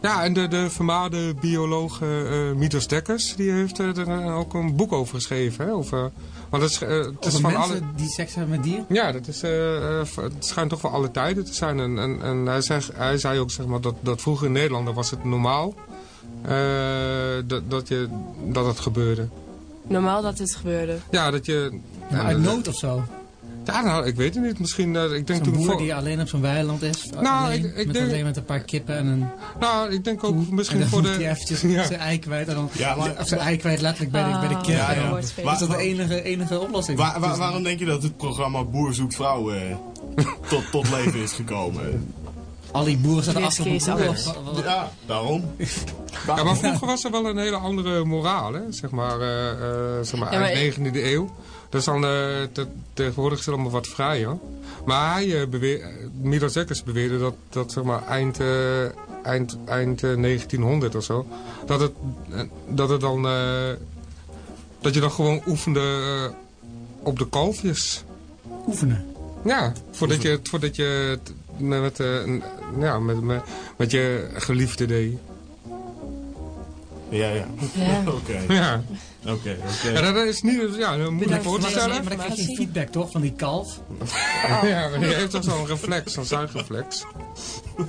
Speaker 3: Ja, en de, de vermaarde bioloog eh Midas Dekkers, die heeft eh, er eh, ook een boek over geschreven. Hè, over, want het, is, het is van
Speaker 6: mensen
Speaker 3: alle...
Speaker 6: die seks hebben met dieren?
Speaker 3: Ja, dat is, eh, eh, het schijnt toch voor alle tijden te zijn. En, en, en hij, zegt, hij zei ook zeg maar, dat, dat vroeger in Nederland was het normaal eh, dat, dat, je, dat het gebeurde.
Speaker 5: Normaal dat dit gebeurde.
Speaker 3: Ja, dat je...
Speaker 6: Maar uit nood of zo?
Speaker 3: Ja, nou, ik weet het niet. Misschien, eh, ik denk toen...
Speaker 6: boer
Speaker 3: voor-
Speaker 6: die alleen op zo'n weiland is?
Speaker 3: Nou,
Speaker 6: alleen,
Speaker 3: ik- ik
Speaker 6: met,
Speaker 3: denk-
Speaker 6: alleen met een paar kippen en een...
Speaker 3: Nou, ik denk ook misschien
Speaker 6: en dan
Speaker 3: voor
Speaker 6: moet
Speaker 3: de...
Speaker 6: hij eventjes
Speaker 3: Ja.
Speaker 6: zijn ei kwijt. En dan,
Speaker 2: Ja, maar-
Speaker 6: of zijn ei kwijt letterlijk bij de, bij de
Speaker 5: Ah,
Speaker 6: kip.
Speaker 2: ja,
Speaker 6: en
Speaker 2: ja.
Speaker 5: woordspeling.
Speaker 6: Is dat de enige, enige oplossing?
Speaker 2: Waar, waar- waarom denk je dat het programma Boer zoekt vrouw eh, tot, tot leven is gekomen?
Speaker 6: Al die boeren zaten
Speaker 5: Dit
Speaker 6: achter
Speaker 2: Ja, daarom.
Speaker 3: Ja, maar vroeger was er wel een hele andere moraal, hè? Zeg maar, eh, eh, zeg maar
Speaker 5: Ja, maar
Speaker 3: eind 19e eeuw. Dat is dan, eh, te- tegenwoordig is het allemaal wat vrijer. Maar hij, uh, beweer, Midas Dekkers beweerde dat, dat zeg maar, eind, eh, eind, eind eh, 1900 of zo, dat het, eh, dat het dan, eh, dat je dan gewoon oefende eh, op de kalfjes.
Speaker 6: Oefenen.
Speaker 3: Ja, voordat je, voordat je het met, met, eh, ja, met, met, met je geliefde deed.
Speaker 2: Ja, ja.
Speaker 5: Ja.
Speaker 2: Oké,
Speaker 3: Ja.
Speaker 2: Oké, oké.
Speaker 3: Ja, dat is niet ja, moeilijk voor te stellen.
Speaker 6: Maar dan krijg je feedback toch van die kalf?
Speaker 3: Ja, maar die heeft toch zo'n reflex, zo'n zuigreflex.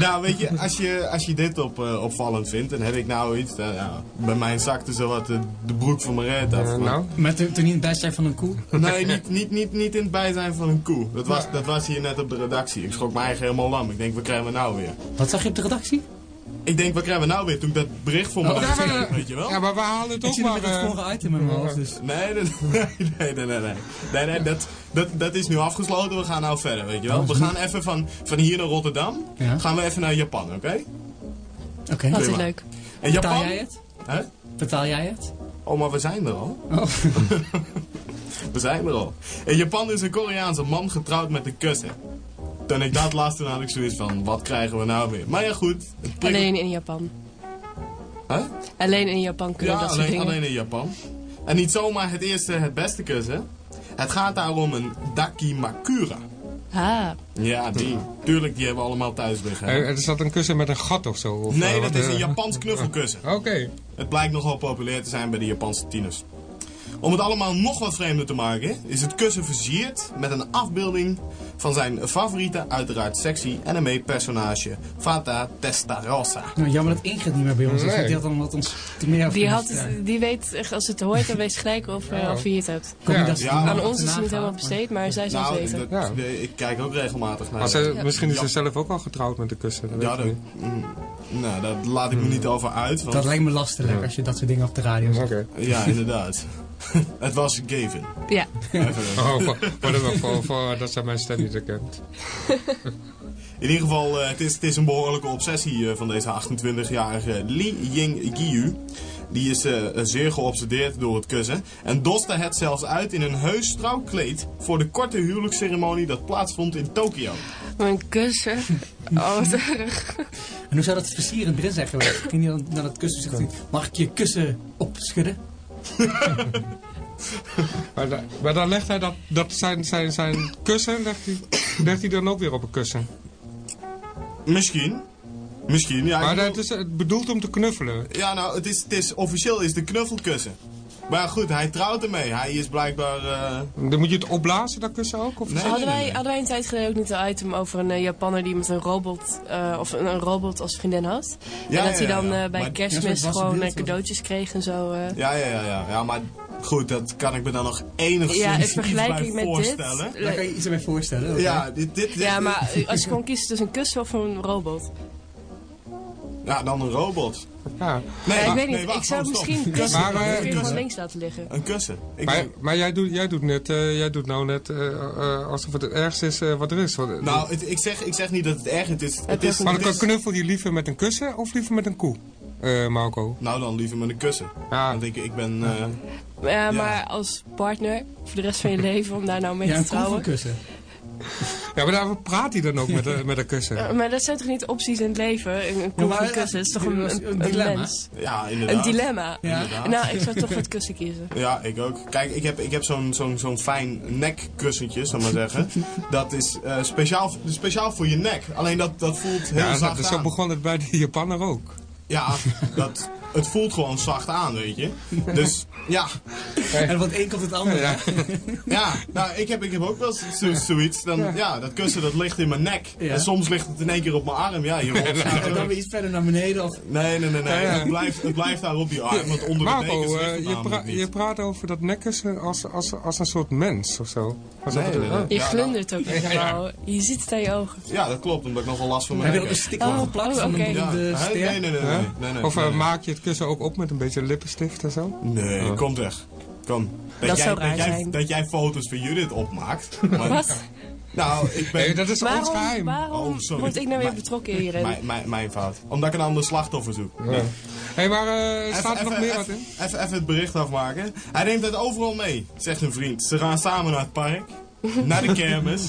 Speaker 2: Nou, weet je, als je, als je dit op, eh, opvallend vindt, dan heb ik nou iets. eh, ja, bij mij zakte zo wat de, de broek van mijn reet af.
Speaker 3: Eh, nou,
Speaker 6: Met de- toen niet het bijzijn van een koe?
Speaker 2: Nee, niet, niet, niet, niet in het bijzijn van een koe. Dat was, dat was hier net op de redactie. Ik schrok me eigen helemaal lam. Ik denk, wat krijgen we nou weer?
Speaker 6: Wat zag je op de redactie?
Speaker 2: Ik denk, wat krijgen we nou weer? Toen ik dat bericht voor me
Speaker 6: Oh,
Speaker 2: had
Speaker 3: ja, maar,
Speaker 2: weet je wel?
Speaker 3: ja, maar we halen het
Speaker 6: Ik
Speaker 3: ook
Speaker 6: zie nog
Speaker 3: maar...
Speaker 6: met het
Speaker 3: eh,
Speaker 6: vorige item in mijn hoofd. Dus.
Speaker 2: Nee, nee, nee, nee, nee, nee. Nee, nee, dat, dat, dat is nu afgesloten. We gaan nou verder, weet je wel? We gaan even van, van hier naar Rotterdam.
Speaker 6: Ja.
Speaker 2: Gaan we even naar Japan, oké?
Speaker 6: Oké.
Speaker 5: Altijd
Speaker 2: Prima.
Speaker 5: leuk.
Speaker 2: En
Speaker 6: Betaal jij het?
Speaker 2: Hè?
Speaker 6: Betaal jij het?
Speaker 2: Oh, maar we zijn er al.
Speaker 6: Oh.
Speaker 2: We zijn er al. In Japan is een Koreaanse man getrouwd met een kussen. Toen ik dat las, toen had ik zoiets van, wat krijgen we nou weer? Maar ja, goed.
Speaker 5: Alleen in Japan.
Speaker 2: Hè?
Speaker 5: Alleen in Japan kunnen
Speaker 2: Ja,
Speaker 5: dat soort
Speaker 2: alleen,
Speaker 5: dingen.
Speaker 2: alleen in Japan. En niet zomaar het eerste, het beste kussen. Het gaat daar om een dakimakura.
Speaker 5: Ah,
Speaker 2: Ja, die. Tuurlijk, die hebben we allemaal thuis liggen.
Speaker 3: Er, er zat een kussen met een gat of zo? Of,
Speaker 2: nee,
Speaker 3: eh,
Speaker 2: dat is een
Speaker 3: eh,
Speaker 2: Japans knuffelkussen.
Speaker 3: Oké.
Speaker 2: Het blijkt nogal populair te zijn bij de Japanse tieners. Om het allemaal nog wat vreemder te maken, is het kussen versierd met een afbeelding van zijn favoriete, uiteraard sexy anime-personage, Fata Testarossa.
Speaker 6: Nou, jammer dat Ingrid niet meer bij ons is.
Speaker 3: Nee.
Speaker 6: want Die had dan wat ons te meer over
Speaker 5: die, had het, die weet, echt, als het hoort, dan weet ze gelijk of, eh, of je het hebt.
Speaker 6: Kom je
Speaker 3: Ja.
Speaker 6: dat
Speaker 2: Ja,
Speaker 5: Aan ons is het niet
Speaker 6: gaat,
Speaker 5: helemaal
Speaker 6: maar-
Speaker 5: besteed, maar zij zal
Speaker 2: Nou,
Speaker 5: het weten.
Speaker 2: dat-
Speaker 3: Ja.
Speaker 2: ik kijk ook regelmatig naar.
Speaker 3: Maar ze,
Speaker 5: Ja.
Speaker 3: misschien is ze zelf ook al getrouwd met de kussen. dat
Speaker 2: Ja,
Speaker 3: weet ik
Speaker 2: dat,
Speaker 3: niet.
Speaker 2: mm, nou, daar laat ik me niet over uit. Want,
Speaker 6: Dat lijkt me lastig als je dat soort dingen op de radio zegt.
Speaker 3: Oké.
Speaker 2: ja, inderdaad. het was Gavin.
Speaker 5: Ja.
Speaker 2: Even,
Speaker 3: Oh, voor, voor, voor, voor dat zij mijn stem niet herkent.
Speaker 2: In ieder geval, eh, het, is, het is een behoorlijke obsessie eh, van deze 28-jarige Li Ying Giyu. Die is eh, zeer geobsedeerd door het kussen. En doste het zelfs uit in een heus trouwkleed voor de korte huwelijksceremonie dat plaatsvond in Tokio.
Speaker 5: Mijn kussen. Oh.
Speaker 6: En hoe zou dat versierend erin zijn geweest? Ging hij dan naar het kussen en zegt hij, mag ik je kussen opschudden?
Speaker 3: Maar, da- maar dan legt hij dat, dat zijn, zijn, zijn kussen, legt hij, legt hij dan ook weer op een kussen.
Speaker 2: Misschien. Misschien, ja.
Speaker 3: Maar
Speaker 2: bedoel-
Speaker 3: het is bedoeld om te knuffelen.
Speaker 2: Ja, nou, het is, het is, officieel is de knuffelkussen. Maar ja, goed, hij trouwt ermee. Hij is blijkbaar... eh,
Speaker 3: Dan moet je het opblazen, dat kussen ook? Of
Speaker 2: Nee,
Speaker 5: hadden, wij,
Speaker 2: nee.
Speaker 5: hadden wij een tijd geleden ook niet een item over een uh, Japanner die met een robot, uh, of een, een, robot als vriendin had?
Speaker 2: Ja,
Speaker 5: en dat
Speaker 2: ja,
Speaker 5: hij dan
Speaker 2: ja, ja.
Speaker 5: uh, bij
Speaker 2: Maar-
Speaker 5: kerstmis gewoon
Speaker 6: beeld,
Speaker 5: cadeautjes kreeg en zo.
Speaker 2: ja, ja, ja, ja, ja. Maar Goed, dat kan ik me dan nog enigszins
Speaker 5: Ja, in
Speaker 2: iets
Speaker 5: vergelijking
Speaker 2: bij
Speaker 5: met dit.
Speaker 2: voorstellen.
Speaker 6: Daar kan je iets bij voorstellen.
Speaker 2: Ja, dit, dit, dit-
Speaker 5: Ja, maar als je gewoon kiest tussen een kussen of een robot.
Speaker 2: Ja, dan een robot.
Speaker 3: Ja.
Speaker 2: Nee,
Speaker 5: Ja, ik weet niet,
Speaker 2: nee, wacht,
Speaker 5: ik zou misschien kussen
Speaker 3: Maar,
Speaker 5: je
Speaker 3: kussen.
Speaker 5: gewoon links laten liggen.
Speaker 2: Een kussen. Ik
Speaker 3: Maar,
Speaker 2: ben-
Speaker 3: maar jij, doet, jij, doet net, eh, jij doet nou net eh, eh, alsof het het ergste is eh, wat er is. Wat-
Speaker 2: nou, het- ik, zeg, ik zeg niet dat het erg is. Het is, het is,
Speaker 3: maar dan knuffel je liever met een kussen of liever met een koe, eh Marco?
Speaker 2: nou dan liever met een kussen.
Speaker 3: Ja,
Speaker 2: Want ik, ik ben... eh,
Speaker 5: Ja, maar als partner voor de rest van je leven om daar nou mee
Speaker 6: Ja,
Speaker 5: te
Speaker 6: een koe van
Speaker 5: trouwen.
Speaker 6: kussen.
Speaker 3: ja maar daar praat hij dan ook met, een- met een kussen.
Speaker 5: Ja, maar dat zijn toch niet opties in het leven? Een, een
Speaker 6: ja,
Speaker 5: kussen, het is toch een,
Speaker 6: een
Speaker 5: een, een
Speaker 6: dilemma.
Speaker 5: mens?
Speaker 2: ja, inderdaad.
Speaker 5: Een dilemma.
Speaker 6: Ja.
Speaker 2: Inderdaad.
Speaker 5: Nou, ik zou toch voor het kussen kiezen.
Speaker 2: Ja, ik ook. Kijk, ik heb, ik heb zo'n zo'n zo'n fijn nekkussentje, zal ik maar zeggen. Dat is eh, speciaal, speciaal voor je nek. Alleen dat, dat voelt heel
Speaker 3: Ja,
Speaker 2: zacht
Speaker 3: dat, zo
Speaker 2: aan.
Speaker 3: begon het bij de Japaner ook.
Speaker 2: Ja, dat, het voelt gewoon zacht aan, weet je. Dus ja,
Speaker 6: En van het een komt het ander.
Speaker 3: Ja.
Speaker 2: ja nou, ik heb, ik heb ook wel zo- zoiets. Dan, ja. dat kussen dat ligt in mijn nek.
Speaker 6: Ja.
Speaker 2: En soms ligt het in één keer op mijn arm. Ja, hier
Speaker 6: En dan weer iets verder naar beneden. Of...
Speaker 2: Nee, nee, nee, nee.
Speaker 3: Ja, ja.
Speaker 2: Het, blijft, het blijft daar op je arm, want onder de dekens ligt
Speaker 3: eh,
Speaker 2: het
Speaker 3: je, pra-
Speaker 2: niet.
Speaker 3: je praat over dat nekkussen als, als, als een soort mens of zo. Alsof
Speaker 2: Nee,
Speaker 3: het-
Speaker 2: nee, nee.
Speaker 3: oh.
Speaker 5: Je
Speaker 2: Ja,
Speaker 5: glundert ook helemaal. Je ziet het aan je ogen.
Speaker 2: Ja, dat klopt, omdat ik nogal last van
Speaker 6: Heb
Speaker 2: mijn
Speaker 6: je ook
Speaker 2: nek
Speaker 6: een
Speaker 2: heb.
Speaker 6: sticker
Speaker 5: Oh,
Speaker 6: geplakt
Speaker 5: oh,
Speaker 6: van
Speaker 5: oké.
Speaker 6: een
Speaker 2: Ja,
Speaker 6: beroemde
Speaker 2: hè?
Speaker 6: ster?
Speaker 2: nee, nee, nee, nee,
Speaker 3: Hè?
Speaker 2: nee, nee,
Speaker 3: Of
Speaker 2: nee,
Speaker 3: eh,
Speaker 2: nee.
Speaker 3: maak je het kussen ook op met een beetje lippenstift en zo?
Speaker 2: Nee,
Speaker 3: Oh.
Speaker 2: Kom weg. Kom.
Speaker 5: Dat
Speaker 2: jij,
Speaker 5: zou raar
Speaker 2: dat, jij, dat jij foto's van Judith opmaakt. Maar,
Speaker 5: Wat?
Speaker 2: Nou, ik ben...
Speaker 3: Nee, dat is ons
Speaker 5: Waarom,
Speaker 3: geheim.
Speaker 5: waarom
Speaker 2: Oh, sorry.
Speaker 5: word ik nou weer
Speaker 2: Maar-
Speaker 5: betrokken hierin?
Speaker 2: Mijn, mijn, mijn fout. Omdat ik een ander slachtoffer zoek.
Speaker 3: Ja. Hé, maar eh,
Speaker 2: Even-
Speaker 3: staat er nog meer wat
Speaker 2: even-
Speaker 3: in?
Speaker 2: Even, even het bericht afmaken. Hij neemt het overal mee, zegt een vriend. Ze gaan samen naar het park, naar de kermis.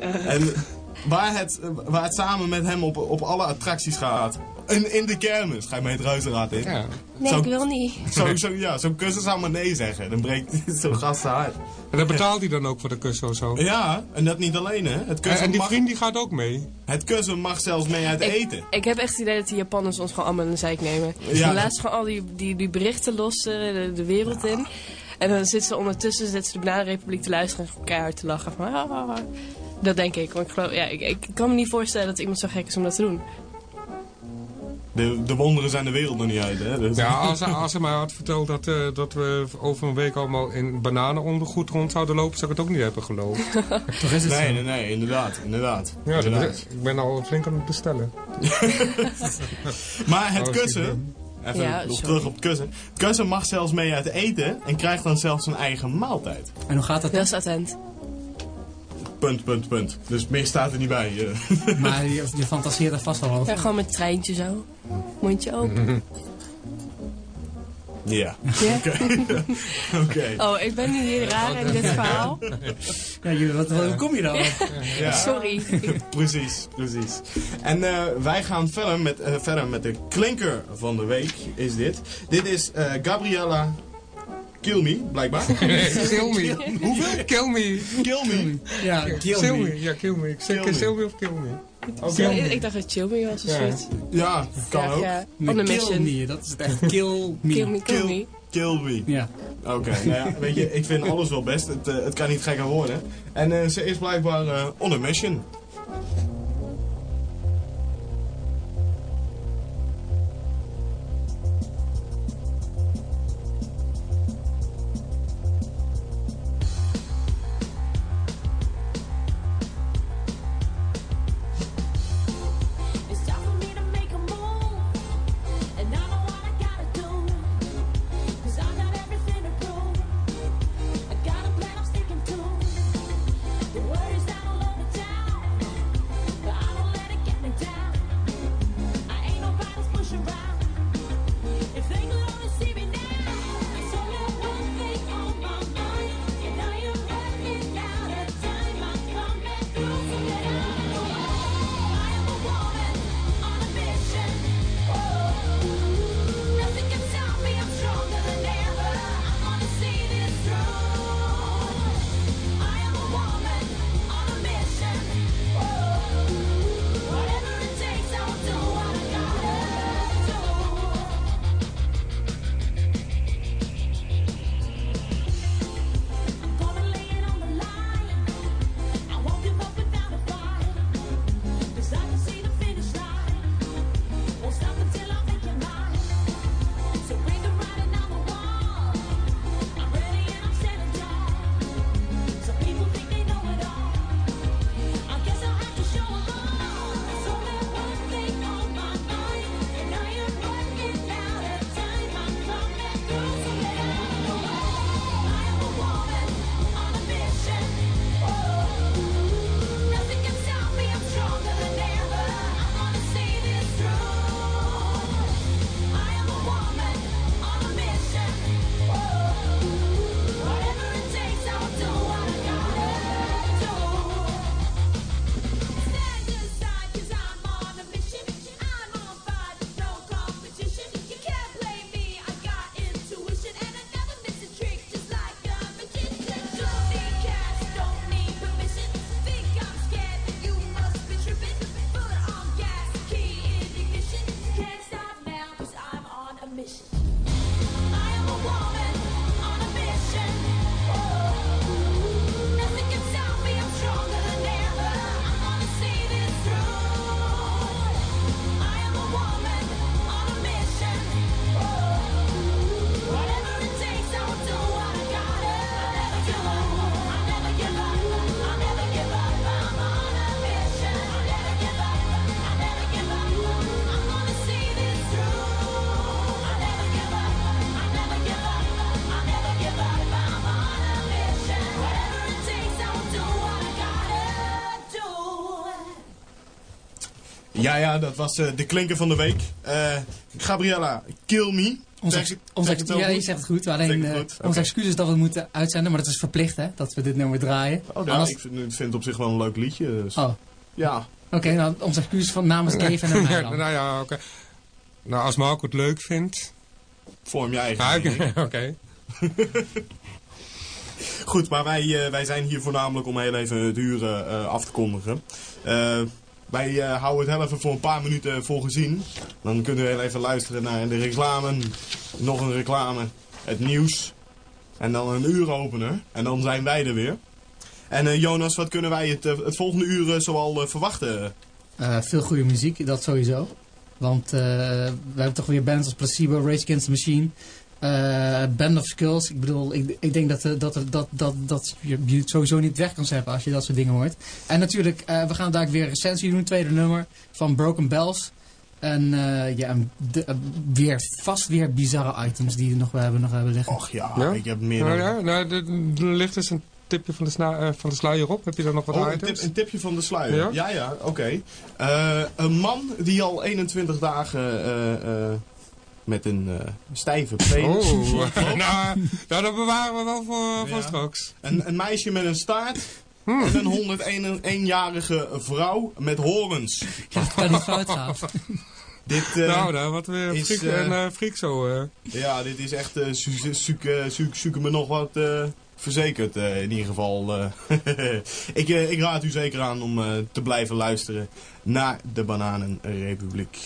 Speaker 2: en waar het, waar het samen met hem op, op alle attracties gaat. In, in de kermis ga je mee het ruizenrad in.
Speaker 3: Ja.
Speaker 5: Nee,
Speaker 2: Zo-
Speaker 5: ik wil niet.
Speaker 2: Zo, zo, ja, zo'n kussen zou maar nee zeggen. Dan breekt zo'n gast hard.
Speaker 3: En dan betaalt hij dan ook voor de kussen of zo.
Speaker 2: Ja, en dat niet alleen hè. Het
Speaker 3: En,
Speaker 2: kussen,
Speaker 3: en die
Speaker 2: mag,
Speaker 3: vriend die gaat ook mee.
Speaker 2: het kussen mag zelfs mee uit
Speaker 5: Ik,
Speaker 2: eten.
Speaker 5: ik heb echt het idee dat die Japanners ons gewoon allemaal in de zijk nemen.
Speaker 2: Ja.
Speaker 5: Ze laten gewoon al die, die, die berichten los eh, de, de wereld in. En dan zitten ze ondertussen zitten ze de Bananenrepubliek te luisteren en gewoon keihard te lachen. Van, ah, ah, ah. Dat denk ik. Want ik, geloof, ja, ik, ik kan me niet voorstellen dat iemand zo gek is om dat te doen.
Speaker 2: De, de wonderen zijn de wereld nog niet uit hè. Dus.
Speaker 3: Ja, als, hij- als hij mij had verteld dat, eh, dat we over een week allemaal in bananenondergoed rond zouden lopen, zou ik het ook niet hebben geloofd.
Speaker 6: Toch is het
Speaker 2: Nee,
Speaker 6: zo.
Speaker 2: nee, nee, inderdaad, inderdaad.
Speaker 3: Ja,
Speaker 2: inderdaad.
Speaker 3: ik ben al flink aan het bestellen.
Speaker 2: Maar het
Speaker 3: Oh,
Speaker 2: kussen, even
Speaker 5: Ja,
Speaker 2: nog
Speaker 5: sorry.
Speaker 2: terug op het kussen. Het kussen mag zelfs mee uit eten en krijgt dan zelfs een eigen maaltijd.
Speaker 6: En hoe gaat dat?
Speaker 5: Dat is attent.
Speaker 2: Punt, punt, punt. Dus meer staat er niet bij. eh.
Speaker 6: Maar je, je fantaseert er vast wel
Speaker 5: Ja,
Speaker 6: over.
Speaker 5: gewoon met treintje zo. Mondje open.
Speaker 2: Ja,
Speaker 5: Ja.
Speaker 2: oké.
Speaker 5: Oh, ik ben nu hier raar in dit verhaal.
Speaker 6: Ja, jullie, wat, wat- hoe kom je dan?
Speaker 2: Ja,
Speaker 5: Sorry.
Speaker 2: precies, precies. En eh, wij gaan verder met, eh, verder met de klinker van de week, is dit. Dit is eh, Gabriella Kill Me, blijkbaar.
Speaker 3: kill me. Hoeveel? Kill me.
Speaker 2: Kill Me.
Speaker 6: Ja, kill me.
Speaker 3: Ja, kill me. Ik zeg
Speaker 2: Kill me.
Speaker 3: kill me of kill me.
Speaker 5: Ja, ik dacht dat chill me was of
Speaker 3: Ja.
Speaker 5: zoiets.
Speaker 2: Ja, kan
Speaker 5: ja,
Speaker 2: ook.
Speaker 5: Ja.
Speaker 6: Nee,
Speaker 5: On a
Speaker 6: kill
Speaker 5: mission.
Speaker 6: me, dat is het echt. Kill me.
Speaker 5: Kill me, kill me.
Speaker 2: kill Me.
Speaker 6: Ja.
Speaker 2: Oké, nou ja, weet je, ik vind alles wel best. Het, eh, het kan niet gekker worden. En eh, ze is blijkbaar eh, on a mission. Ja, ja, dat was eh, de klinker van de week. Eh, Gabriella, kill me.
Speaker 6: Onze,
Speaker 2: Zeg
Speaker 6: ja, je
Speaker 2: goed?
Speaker 6: zegt het goed. Alleen eh, onze excuses dat we het moeten uitzenden, maar dat is verplicht hè, dat we dit nummer draaien.
Speaker 2: Oh, ja,
Speaker 6: Anders-
Speaker 2: ik vind, ik vind het op zich wel een leuk liedje. Dus.
Speaker 6: Oh,
Speaker 2: Ja,
Speaker 6: oké, nou onze excuses van namens Dave en mij
Speaker 3: Ja,
Speaker 6: dan.
Speaker 3: nou ja, oké. Nou, als Marco het leuk vindt.
Speaker 2: vorm je eigen
Speaker 3: oké.
Speaker 2: Goed, maar wij, eh, wij zijn hier voornamelijk om heel even het uur eh, af te kondigen. Wij eh, houden het even voor een paar minuten voor gezien. Dan kunnen we heel even luisteren naar de reclame. Nog een reclame. Het nieuws. En dan een uuropener. En dan zijn wij er weer. En eh, Jonas, wat kunnen wij het, eh, het volgende uur zoal verwachten?
Speaker 6: Veel goede muziek, dat sowieso. Want we hebben toch weer bands als Placebo, Rage Against the Machine, eh, Band of Skulls. Ik bedoel, ik, ik denk dat, eh, dat, er- dat, dat, dat je, je het sowieso niet weg kan zetten als je dat soort dingen hoort. En natuurlijk, eh, we gaan daar weer een recensie doen, tweede nummer van Broken Bells. En eh, ja, de- eh, weer, vast weer bizarre items die we nog, we hebben, nog hebben liggen.
Speaker 2: Och ja,
Speaker 3: Ja?
Speaker 2: ik heb meer
Speaker 3: Nou
Speaker 2: dan...
Speaker 3: ja, nou, ligt dus een tipje van de, sna- eh, van de sluier op. Heb je daar nog wat
Speaker 2: Oh, een,
Speaker 3: items?
Speaker 2: tip, een tipje van de sluier. Ja,
Speaker 3: Ja?
Speaker 2: ja, oké. Eh, een man die al 21 dagen eh, eh, met een eh, stijve penis...
Speaker 3: Oh, nou, nou, dat bewaren we wel voor, voor
Speaker 2: Ja.
Speaker 3: straks.
Speaker 2: Een, een meisje met een staart.
Speaker 3: Hmm.
Speaker 2: En een 101-jarige vrouw met horens.
Speaker 6: Ja, het kan niet fout gaan.
Speaker 2: Dit, eh,
Speaker 3: nou, nou, wat weer
Speaker 2: is,
Speaker 3: freak,
Speaker 2: eh,
Speaker 3: en uh, zo. eh.
Speaker 2: ja, dit is echt... eh zoek, zoek, zoek, zoeken me nog wat eh, verzekerd eh, in ieder geval. eh. ik, eh, ik raad u zeker aan om eh, te blijven luisteren naar de Bananenrepubliek.